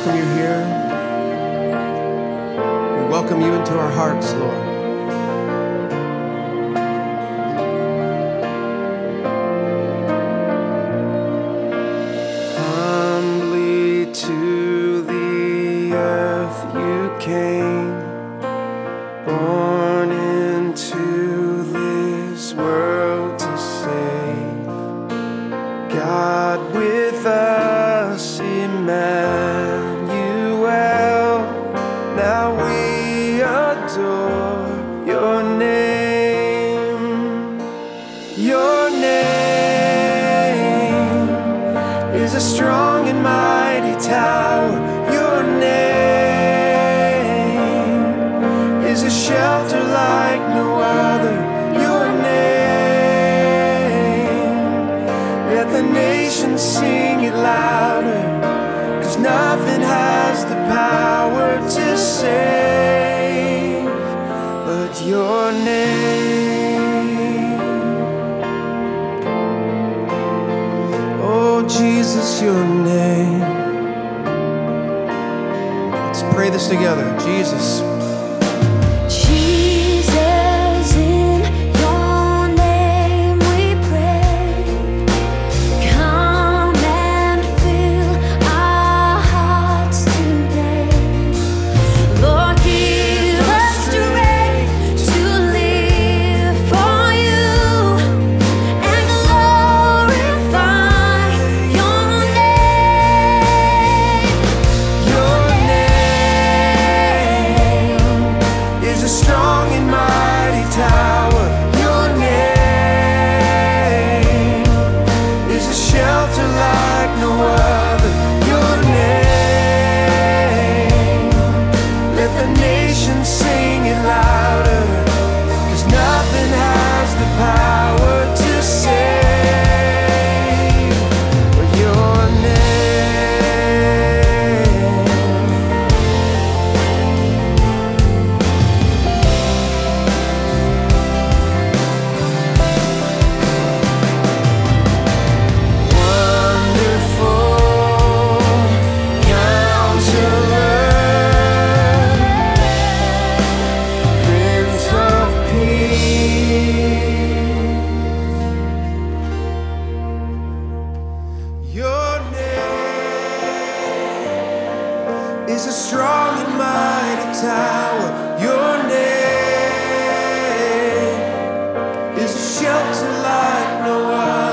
welcome you here. We welcome you into our hearts, Lord. Humbly to the earth you came, born a strong and mighty tower. Your name is a shelter like no other. Your name, let the nations sing it louder. Cause nothing has the power to save but your name. Your name. Let's pray this together. Jesus, shelter like no other. Is a strong and mighty tower. Your name is a shelter like no other.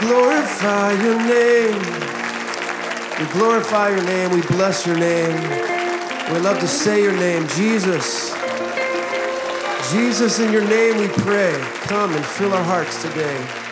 Glorify your name. We glorify your name. We bless your name. We love to say your name, Jesus. Jesus, in your name we pray. Come and fill our hearts today.